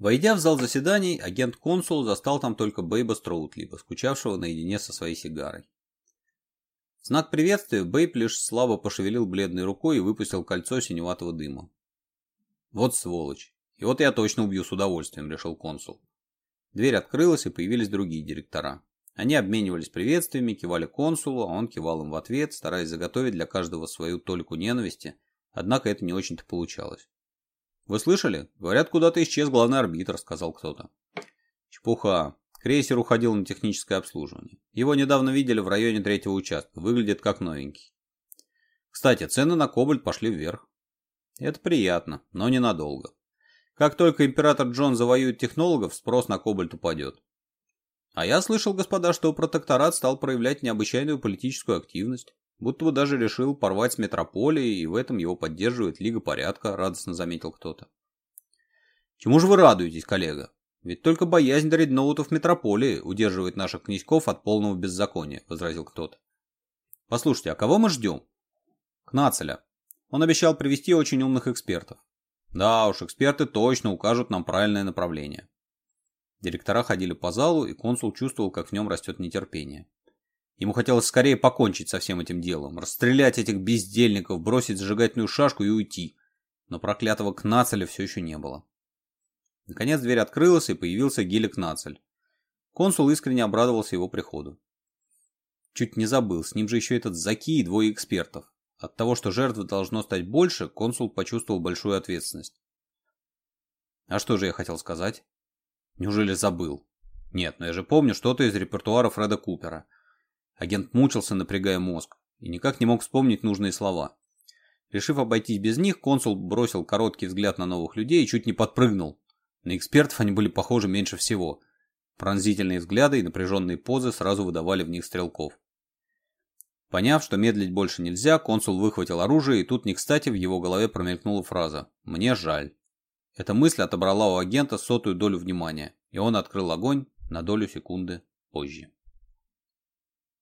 Войдя в зал заседаний, агент-консул застал там только Бэйба Строутлиба, скучавшего наедине со своей сигарой. В знак приветствия Бэйб лишь слабо пошевелил бледной рукой и выпустил кольцо синеватого дыма. «Вот сволочь! И вот я точно убью с удовольствием», — решил консул. Дверь открылась, и появились другие директора. Они обменивались приветствиями, кивали консулу, а он кивал им в ответ, стараясь заготовить для каждого свою толику ненависти, однако это не очень-то получалось. «Вы слышали? Говорят, куда-то исчез главный арбитр», — сказал кто-то. «Чепуха. Крейсер уходил на техническое обслуживание. Его недавно видели в районе третьего участка. Выглядит как новенький. Кстати, цены на кобальт пошли вверх. Это приятно, но ненадолго. Как только император Джон завоюет технологов, спрос на кобальт упадет. А я слышал, господа, что протекторат стал проявлять необычайную политическую активность. Будто бы даже решил порвать с метрополией, и в этом его поддерживает Лига Порядка, радостно заметил кто-то. Чему же вы радуетесь, коллега? Ведь только боязнь дредноутов метрополии удерживает наших князьков от полного беззакония, возразил кто-то. Послушайте, а кого мы ждем? Кнацеля. Он обещал привести очень умных экспертов. Да уж, эксперты точно укажут нам правильное направление. Директора ходили по залу, и консул чувствовал, как в нем растет нетерпение. Ему хотелось скорее покончить со всем этим делом, расстрелять этих бездельников, бросить зажигательную шашку и уйти. Но проклятого Кнацеля все еще не было. Наконец дверь открылась, и появился Гиля Кнацель. Консул искренне обрадовался его приходу. Чуть не забыл, с ним же еще этот Заки и двое экспертов. От того, что жертв должно стать больше, консул почувствовал большую ответственность. А что же я хотел сказать? Неужели забыл? Нет, но я же помню что-то из репертуара Фреда Купера. Агент мучился, напрягая мозг, и никак не мог вспомнить нужные слова. Решив обойтись без них, консул бросил короткий взгляд на новых людей и чуть не подпрыгнул. На экспертов они были похожи меньше всего. Пронзительные взгляды и напряженные позы сразу выдавали в них стрелков. Поняв, что медлить больше нельзя, консул выхватил оружие, и тут не кстати в его голове промелькнула фраза «Мне жаль». Эта мысль отобрала у агента сотую долю внимания, и он открыл огонь на долю секунды позже.